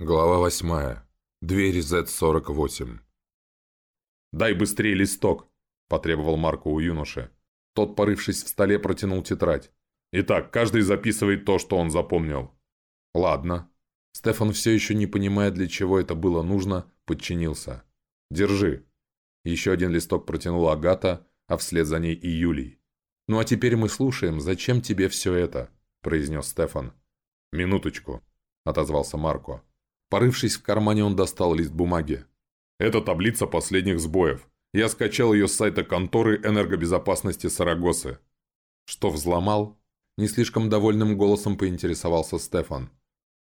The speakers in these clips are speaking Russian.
Глава восьмая. Дверь Z48. «Дай быстрее листок!» – потребовал Марко у юноши. Тот, порывшись в столе, протянул тетрадь. «Итак, каждый записывает то, что он запомнил». «Ладно». Стефан, все еще не понимая, для чего это было нужно, подчинился. «Держи». Еще один листок протянула Агата, а вслед за ней и Юлий. «Ну а теперь мы слушаем, зачем тебе все это?» – произнес Стефан. «Минуточку», – отозвался Марко. Порывшись в кармане, он достал лист бумаги. «Это таблица последних сбоев. Я скачал ее с сайта конторы энергобезопасности Сарагосы». «Что, взломал?» Не слишком довольным голосом поинтересовался Стефан.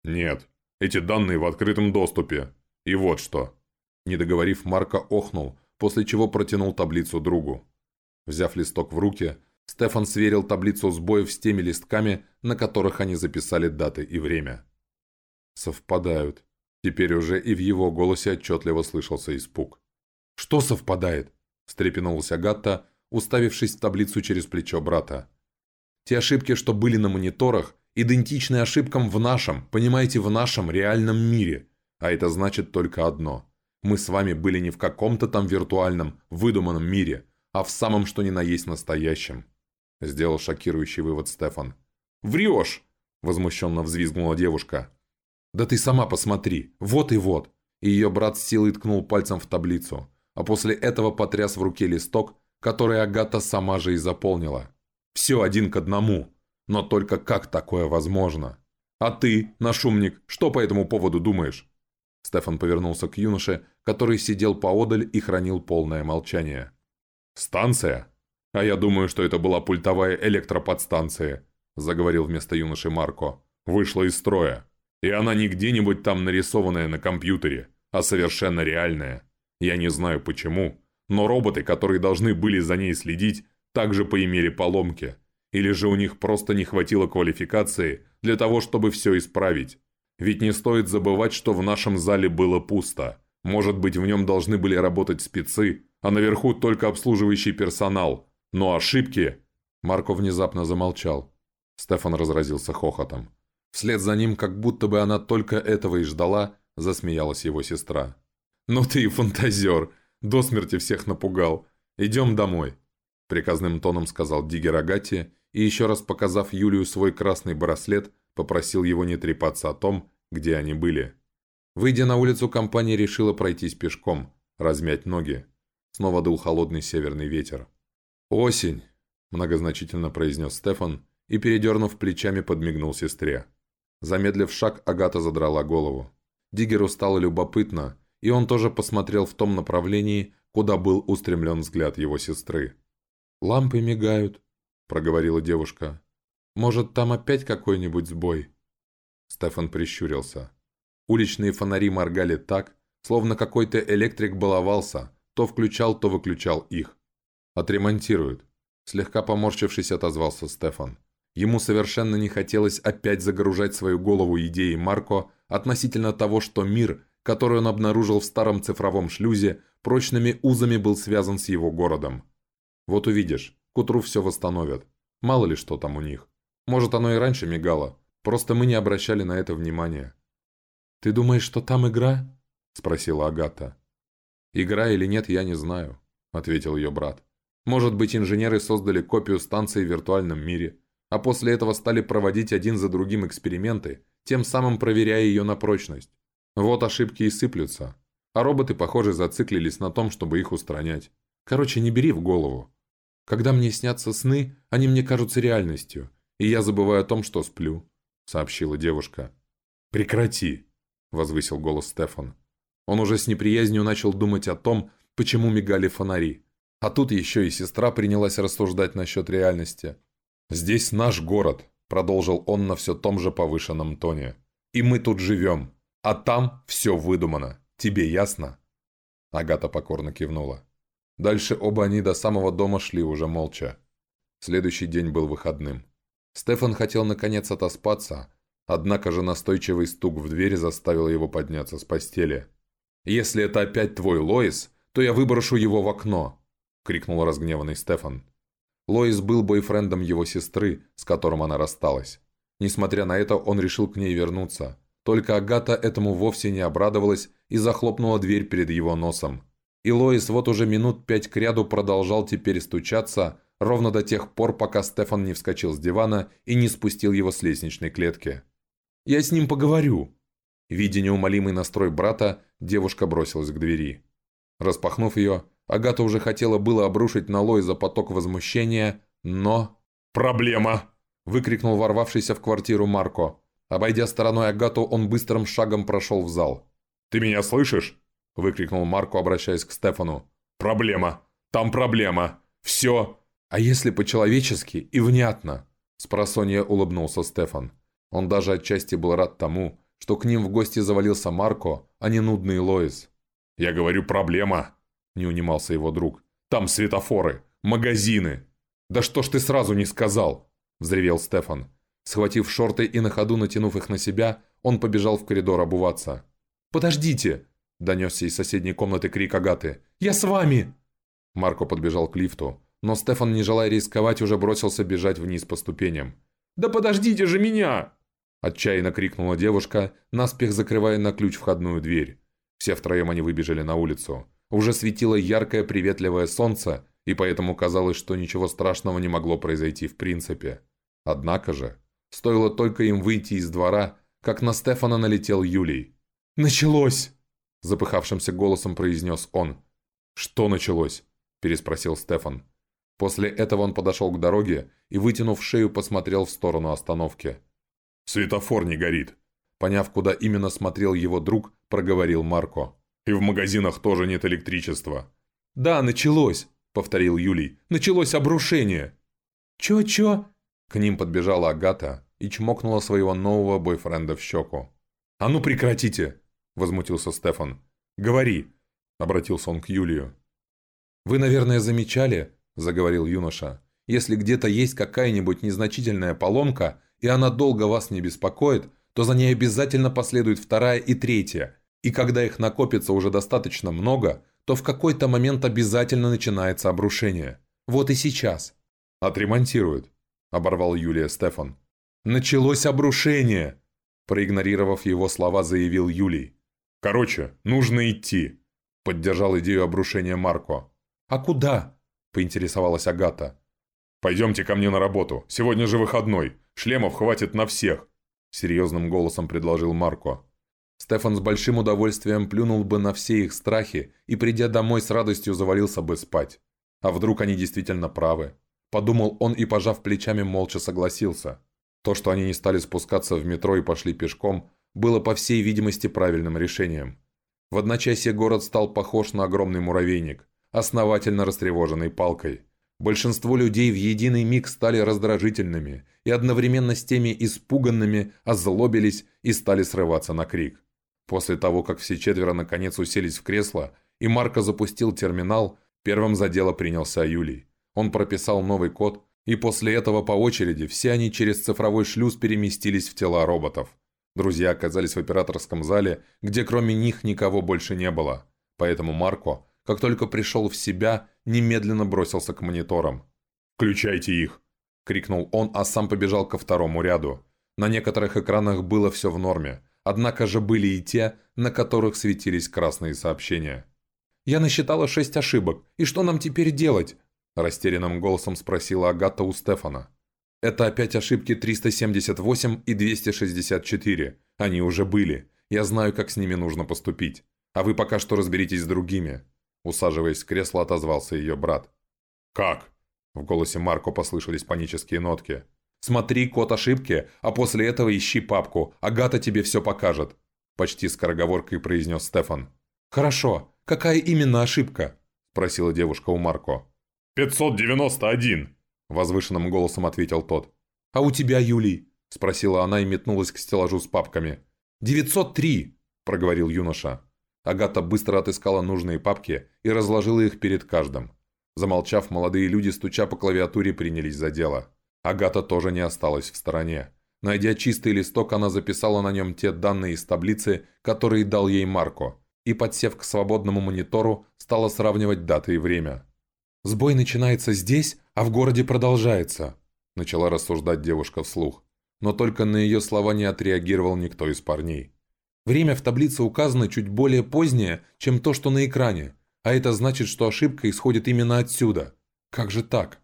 «Нет, эти данные в открытом доступе. И вот что». Не договорив, Марко охнул, после чего протянул таблицу другу. Взяв листок в руки, Стефан сверил таблицу сбоев с теми листками, на которых они записали даты и время. «Совпадают». Теперь уже и в его голосе отчетливо слышался испуг. «Что совпадает?» – встрепенулся Гатта, уставившись в таблицу через плечо брата. «Те ошибки, что были на мониторах, идентичны ошибкам в нашем, понимаете, в нашем реальном мире. А это значит только одно. Мы с вами были не в каком-то там виртуальном, выдуманном мире, а в самом что ни на есть настоящем», – сделал шокирующий вывод Стефан. «Врешь!» – возмущенно взвизгнула девушка. «Да ты сама посмотри, вот и вот!» И ее брат с силой ткнул пальцем в таблицу, а после этого потряс в руке листок, который Агата сама же и заполнила. «Все один к одному. Но только как такое возможно?» «А ты, наш умник, что по этому поводу думаешь?» Стефан повернулся к юноше, который сидел поодаль и хранил полное молчание. «Станция? А я думаю, что это была пультовая электроподстанция», заговорил вместо юноши Марко. «Вышла из строя. И она не где-нибудь там нарисованная на компьютере, а совершенно реальная. Я не знаю почему, но роботы, которые должны были за ней следить, также поимели поломки. Или же у них просто не хватило квалификации для того, чтобы все исправить. Ведь не стоит забывать, что в нашем зале было пусто. Может быть, в нем должны были работать спецы, а наверху только обслуживающий персонал. Но ошибки... Марко внезапно замолчал. Стефан разразился хохотом. Вслед за ним, как будто бы она только этого и ждала, засмеялась его сестра. «Ну ты и фантазер! До смерти всех напугал! Идем домой!» Приказным тоном сказал Диггер Агати и, еще раз показав Юлию свой красный браслет, попросил его не трепаться о том, где они были. Выйдя на улицу, компания решила пройтись пешком, размять ноги. Снова дул холодный северный ветер. «Осень!» – многозначительно произнес Стефан и, передернув плечами, подмигнул сестре. Замедлив шаг, Агата задрала голову. Диггеру стало любопытно, и он тоже посмотрел в том направлении, куда был устремлен взгляд его сестры. «Лампы мигают», — проговорила девушка. «Может, там опять какой-нибудь сбой?» Стефан прищурился. Уличные фонари моргали так, словно какой-то электрик баловался, то включал, то выключал их. «Отремонтируют», — слегка поморщившись, отозвался Стефан. Ему совершенно не хотелось опять загружать свою голову идеей Марко относительно того, что мир, который он обнаружил в старом цифровом шлюзе, прочными узами был связан с его городом. Вот увидишь, к утру все восстановят. Мало ли что там у них. Может, оно и раньше мигало, просто мы не обращали на это внимания. «Ты думаешь, что там игра?» – спросила Агата. «Игра или нет, я не знаю», – ответил ее брат. «Может быть, инженеры создали копию станции в виртуальном мире, а после этого стали проводить один за другим эксперименты, тем самым проверяя ее на прочность. Вот ошибки и сыплются. А роботы, похоже, зациклились на том, чтобы их устранять. Короче, не бери в голову. Когда мне снятся сны, они мне кажутся реальностью, и я забываю о том, что сплю», — сообщила девушка. «Прекрати!» — возвысил голос Стефан. Он уже с неприязнью начал думать о том, почему мигали фонари. А тут еще и сестра принялась рассуждать насчет реальности. «Здесь наш город», – продолжил он на все том же повышенном тоне. «И мы тут живем. А там все выдумано. Тебе ясно?» Агата покорно кивнула. Дальше оба они до самого дома шли уже молча. Следующий день был выходным. Стефан хотел наконец отоспаться, однако же настойчивый стук в дверь заставил его подняться с постели. «Если это опять твой Лоис, то я выброшу его в окно!» — крикнул разгневанный Стефан. Лоис был бойфрендом его сестры, с которым она рассталась. Несмотря на это, он решил к ней вернуться. Только Агата этому вовсе не обрадовалась и захлопнула дверь перед его носом. И Лоис вот уже минут пять кряду продолжал теперь стучаться, ровно до тех пор, пока Стефан не вскочил с дивана и не спустил его с лестничной клетки. «Я с ним поговорю». Видя неумолимый настрой брата, девушка бросилась к двери. Распахнув ее, Агата уже хотела было обрушить на Лоиза поток возмущения, но... «Проблема!» – выкрикнул ворвавшийся в квартиру Марко. Обойдя стороной Агату, он быстрым шагом прошел в зал. «Ты меня слышишь?» – выкрикнул Марко, обращаясь к Стефану. «Проблема! Там проблема! Все!» «А если по-человечески и внятно?» – спросонья улыбнулся Стефан. Он даже отчасти был рад тому, что к ним в гости завалился Марко, а не нудный Лоис. «Я говорю, проблема!» – не унимался его друг. «Там светофоры, магазины!» «Да что ж ты сразу не сказал?» – взревел Стефан. Схватив шорты и на ходу натянув их на себя, он побежал в коридор обуваться. «Подождите!» – донесся из соседней комнаты крик Агаты. «Я с вами!» Марко подбежал к лифту, но Стефан, не желая рисковать, уже бросился бежать вниз по ступеням. «Да подождите же меня!» Отчаянно крикнула девушка, наспех закрывая на ключ входную дверь. Все втроем они выбежали на улицу. Уже светило яркое приветливое солнце, и поэтому казалось, что ничего страшного не могло произойти в принципе. Однако же, стоило только им выйти из двора, как на Стефана налетел Юлий. «Началось!» – запыхавшимся голосом произнес он. «Что началось?» – переспросил Стефан. После этого он подошел к дороге и, вытянув шею, посмотрел в сторону остановки. «Светофор не горит», – поняв, куда именно смотрел его друг, проговорил Марко. «И в магазинах тоже нет электричества». «Да, началось», – повторил Юлий. «Началось обрушение». «Чё-чё?» К ним подбежала Агата и чмокнула своего нового бойфренда в щеку. «А ну прекратите!» – возмутился Стефан. «Говори!» – обратился он к Юлию. «Вы, наверное, замечали, – заговорил юноша, – если где-то есть какая-нибудь незначительная поломка, и она долго вас не беспокоит, то за ней обязательно последует вторая и третья, и когда их накопится уже достаточно много, то в какой-то момент обязательно начинается обрушение. Вот и сейчас. «Отремонтируют», – оборвал Юлия Стефан. «Началось обрушение!» Проигнорировав его слова, заявил Юлий. «Короче, нужно идти», – поддержал идею обрушения Марко. «А куда?» – поинтересовалась Агата. «Пойдемте ко мне на работу. Сегодня же выходной. Шлемов хватит на всех», – серьезным голосом предложил Марко. Стефан с большим удовольствием плюнул бы на все их страхи и, придя домой, с радостью завалился бы спать. А вдруг они действительно правы? Подумал он и, пожав плечами, молча согласился. То, что они не стали спускаться в метро и пошли пешком, было, по всей видимости, правильным решением. В одночасье город стал похож на огромный муравейник, основательно растревоженный палкой. Большинство людей в единый миг стали раздражительными и одновременно с теми испуганными озлобились и стали срываться на крик. После того, как все четверо наконец уселись в кресло и Марко запустил терминал, первым за дело принялся Юлий. Он прописал новый код, и после этого по очереди все они через цифровой шлюз переместились в тела роботов. Друзья оказались в операторском зале, где кроме них никого больше не было. Поэтому Марко, как только пришел в себя, немедленно бросился к мониторам. «Включайте их!» – крикнул он, а сам побежал ко второму ряду. На некоторых экранах было все в норме, однако же были и те, на которых светились красные сообщения. «Я насчитала шесть ошибок, и что нам теперь делать?» Растерянным голосом спросила Агата у Стефана. «Это опять ошибки 378 и 264. Они уже были. Я знаю, как с ними нужно поступить. А вы пока что разберитесь с другими». Усаживаясь в кресло, отозвался ее брат. «Как?» В голосе Марко послышались панические нотки. «Смотри код ошибки, а после этого ищи папку. Агата тебе все покажет», – почти скороговоркой произнес Стефан. «Хорошо. Какая именно ошибка?» – спросила девушка у Марко. «591!» – возвышенным голосом ответил тот. «А у тебя, Юлий?» – спросила она и метнулась к стеллажу с папками. «903!» – проговорил юноша. Агата быстро отыскала нужные папки и разложила их перед каждым. Замолчав, молодые люди, стуча по клавиатуре, принялись за дело. Агата тоже не осталась в стороне. Найдя чистый листок, она записала на нем те данные из таблицы, которые дал ей Марко, и, подсев к свободному монитору, стала сравнивать даты и время. «Сбой начинается здесь, а в городе продолжается», – начала рассуждать девушка вслух. Но только на ее слова не отреагировал никто из парней. Время в таблице указано чуть более позднее, чем то, что на экране, а это значит, что ошибка исходит именно отсюда. Как же так?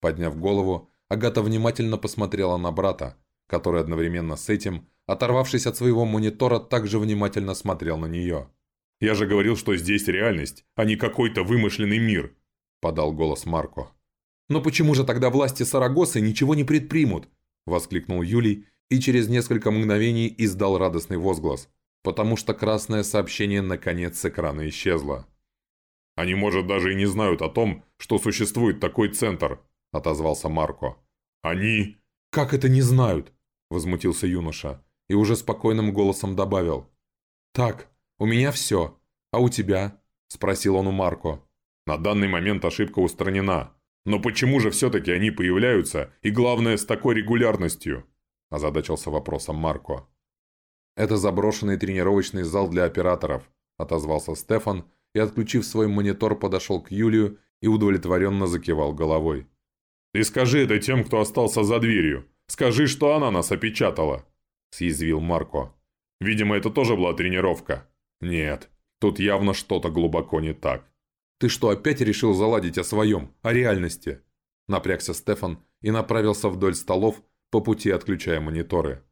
Подняв голову, Агата внимательно посмотрела на брата, который одновременно с этим, оторвавшись от своего монитора, также внимательно смотрел на нее. «Я же говорил, что здесь реальность, а не какой-то вымышленный мир», – подал голос Марко. «Но почему же тогда власти Сарагосы ничего не предпримут?» – воскликнул Юлий и через несколько мгновений издал радостный возглас, потому что красное сообщение наконец с экрана исчезло. «Они, может, даже и не знают о том, что существует такой центр», – отозвался Марко. «Они...» «Как это не знают?» – возмутился юноша и уже спокойным голосом добавил. «Так, у меня все. А у тебя?» – спросил он у Марко. «На данный момент ошибка устранена. Но почему же все-таки они появляются, и главное, с такой регулярностью?» – озадачился вопросом Марко. «Это заброшенный тренировочный зал для операторов», – отозвался Стефан и, отключив свой монитор, подошел к Юлию и удовлетворенно закивал головой. «Ты скажи это тем, кто остался за дверью. Скажи, что она нас опечатала», – съязвил Марко. «Видимо, это тоже была тренировка». «Нет, тут явно что-то глубоко не так». «Ты что, опять решил заладить о своем, о реальности?» Напрягся Стефан и направился вдоль столов, по пути отключая мониторы.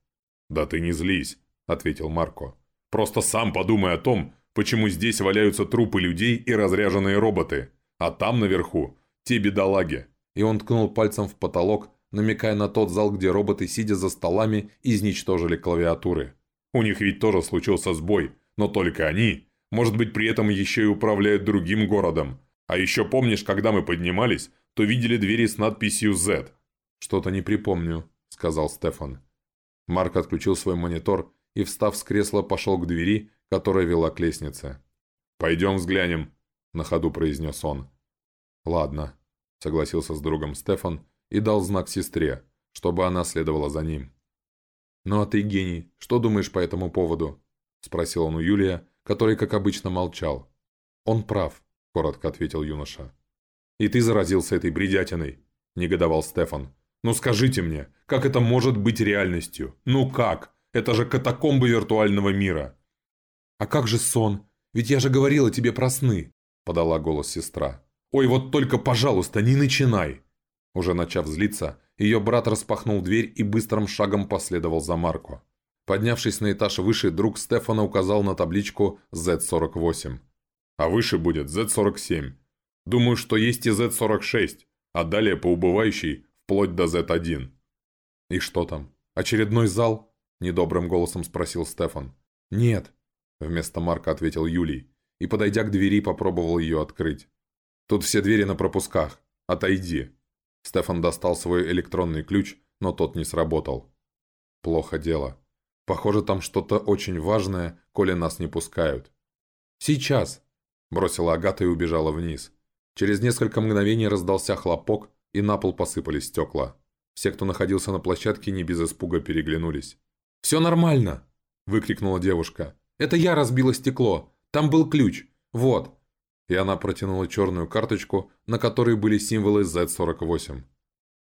«Да ты не злись», — ответил Марко. «Просто сам подумай о том, почему здесь валяются трупы людей и разряженные роботы, а там наверху те бедолаги». И он ткнул пальцем в потолок, намекая на тот зал, где роботы, сидя за столами, изничтожили клавиатуры. «У них ведь тоже случился сбой, но только они, может быть, при этом еще и управляют другим городом. А еще помнишь, когда мы поднимались, то видели двери с надписью Z?» «Что-то не припомню», — сказал Стефан. Марк отключил свой монитор и, встав с кресла, пошел к двери, которая вела к лестнице. «Пойдем взглянем», — на ходу произнес он. «Ладно», — согласился с другом Стефан и дал знак сестре, чтобы она следовала за ним. «Ну а ты, гений, что думаешь по этому поводу?» — спросил он у Юлия, который, как обычно, молчал. «Он прав», — коротко ответил юноша. «И ты заразился этой бредятиной», — негодовал Стефан. «Ну скажите мне, как это может быть реальностью? Ну как? Это же катакомбы виртуального мира!» «А как же сон? Ведь я же говорила тебе про сны!» — подала голос сестра. «Ой, вот только, пожалуйста, не начинай!» Уже начав злиться, ее брат распахнул дверь и быстрым шагом последовал за Марко. Поднявшись на этаж выше, друг Стефана указал на табличку Z48. «А выше будет Z47. Думаю, что есть и Z46, а далее по убывающей вплоть до Z1». «И что там? Очередной зал?» – недобрым голосом спросил Стефан. «Нет», – вместо Марка ответил Юлий, и, подойдя к двери, попробовал ее открыть. «Тут все двери на пропусках. Отойди». Стефан достал свой электронный ключ, но тот не сработал. «Плохо дело». Похоже, там что-то очень важное, коли нас не пускают. «Сейчас!» – бросила Агата и убежала вниз. Через несколько мгновений раздался хлопок, и на пол посыпались стекла. Все, кто находился на площадке, не без испуга переглянулись. «Все нормально!» – выкрикнула девушка. «Это я разбила стекло! Там был ключ! Вот!» И она протянула черную карточку, на которой были символы Z48.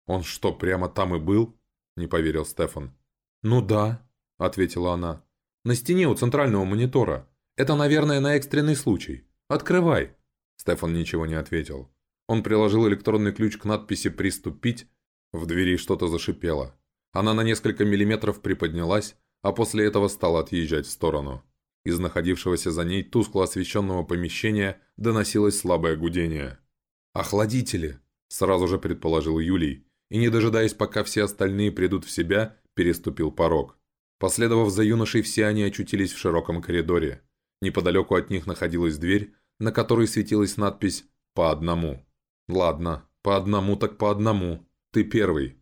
«Он что, прямо там и был?» – не поверил Стефан. «Ну да», – ответила она. «На стене у центрального монитора. Это, наверное, на экстренный случай. Открывай!» Стефан ничего не ответил. Он приложил электронный ключ к надписи «Приступить». В двери что-то зашипело. Она на несколько миллиметров приподнялась, а после этого стала отъезжать в сторону. Из находившегося за ней тускло освещенного помещения доносилось слабое гудение. «Охладители!» – сразу же предположил Юлий, и, не дожидаясь, пока все остальные придут в себя, переступил порог. Последовав за юношей, все они очутились в широком коридоре. Неподалеку от них находилась дверь, на которой светилась надпись «По одному». «Ладно, по одному так по одному. Ты первый».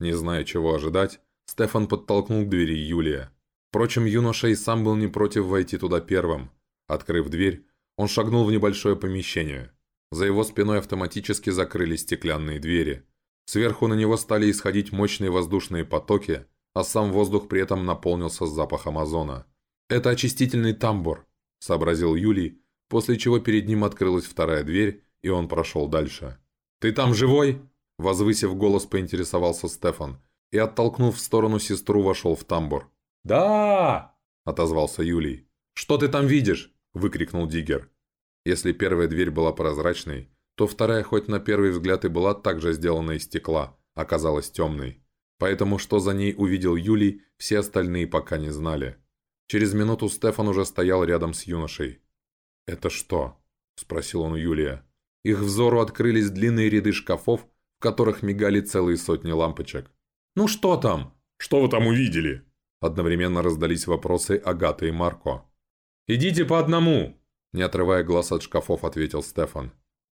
Не зная, чего ожидать, Стефан подтолкнул к двери Юлия. Впрочем, юноша и сам был не против войти туда первым. Открыв дверь, он шагнул в небольшое помещение. За его спиной автоматически закрылись стеклянные двери. Сверху на него стали исходить мощные воздушные потоки, а сам воздух при этом наполнился запахом озона. «Это очистительный тамбур», – сообразил Юлий, после чего перед ним открылась вторая дверь, и он прошел дальше. «Ты там живой?» – возвысив голос, поинтересовался Стефан, и, оттолкнув в сторону сестру, вошел в тамбур. «Да!» – отозвался Юлий. «Что ты там видишь?» – выкрикнул Диггер. Если первая дверь была прозрачной, то вторая хоть на первый взгляд и была также сделана из стекла, оказалась темной. Поэтому что за ней увидел Юлий, все остальные пока не знали. Через минуту Стефан уже стоял рядом с юношей. «Это что?» – спросил он у Юлия. Их взору открылись длинные ряды шкафов, в которых мигали целые сотни лампочек. «Ну что там? Что вы там увидели?» Одновременно раздались вопросы Агаты и Марко. «Идите по одному!» Не отрывая глаз от шкафов, ответил Стефан.